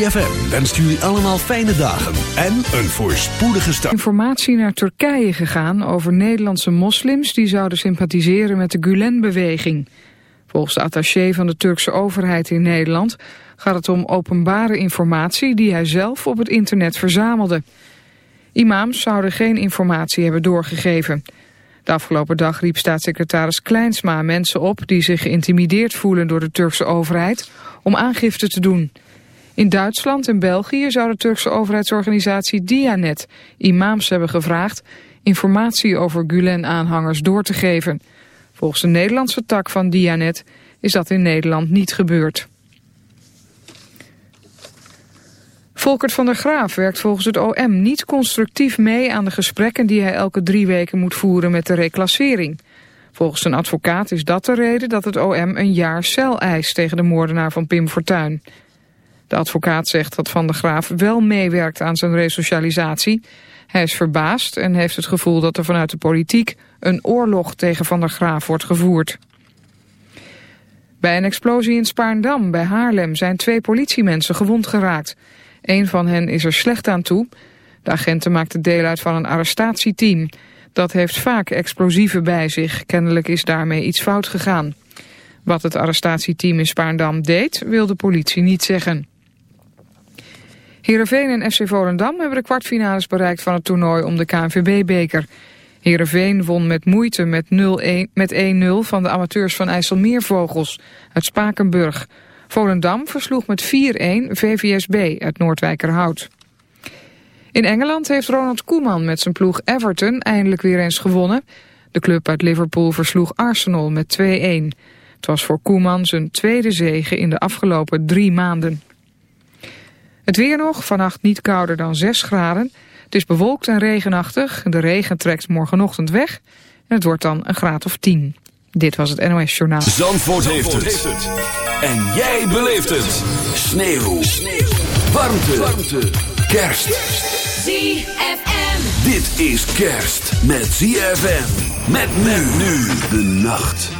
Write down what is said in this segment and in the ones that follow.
ZFM wenst jullie allemaal fijne dagen en een voorspoedige start. Informatie naar Turkije gegaan over Nederlandse moslims die zouden sympathiseren met de Gulen-beweging. Volgens de attaché van de Turkse overheid in Nederland gaat het om openbare informatie die hij zelf op het internet verzamelde. Imams zouden geen informatie hebben doorgegeven. De afgelopen dag riep staatssecretaris Kleinsma mensen op die zich geïntimideerd voelen door de Turkse overheid om aangifte te doen. In Duitsland en België zou de Turkse overheidsorganisatie Dianet imams hebben gevraagd informatie over Gulen-aanhangers door te geven. Volgens de Nederlandse tak van Dianet is dat in Nederland niet gebeurd. Volkert van der Graaf werkt volgens het OM niet constructief mee aan de gesprekken die hij elke drie weken moet voeren met de reclassering. Volgens een advocaat is dat de reden dat het OM een jaar cel eist tegen de moordenaar van Pim Fortuyn. De advocaat zegt dat Van der Graaf wel meewerkt aan zijn resocialisatie. Hij is verbaasd en heeft het gevoel dat er vanuit de politiek een oorlog tegen Van der Graaf wordt gevoerd. Bij een explosie in Spaarndam bij Haarlem zijn twee politiemensen gewond geraakt. Een van hen is er slecht aan toe. De agenten maakten deel uit van een arrestatieteam. Dat heeft vaak explosieven bij zich. Kennelijk is daarmee iets fout gegaan. Wat het arrestatieteam in Spaarndam deed, wil de politie niet zeggen. Heerenveen en FC Volendam hebben de kwartfinales bereikt van het toernooi om de KNVB-beker. Heerenveen won met moeite met 1-0 van de amateurs van IJsselmeervogels uit Spakenburg. Volendam versloeg met 4-1 VVSB uit Noordwijkerhout. In Engeland heeft Ronald Koeman met zijn ploeg Everton eindelijk weer eens gewonnen. De club uit Liverpool versloeg Arsenal met 2-1. Het was voor Koeman zijn tweede zege in de afgelopen drie maanden. Het weer nog, vannacht niet kouder dan 6 graden. Het is bewolkt en regenachtig. De regen trekt morgenochtend weg. En het wordt dan een graad of 10. Dit was het NOS Journaal. Zandvoort, heeft, het. En jij beleeft het. Sneeuw. Sneeuw. Warmte. Warmte. Kerst. ZFM. Dit is kerst met ZFM. Met men nu de nacht.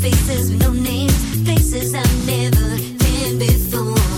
faces with no names, faces I've never been before.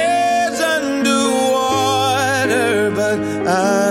I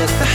just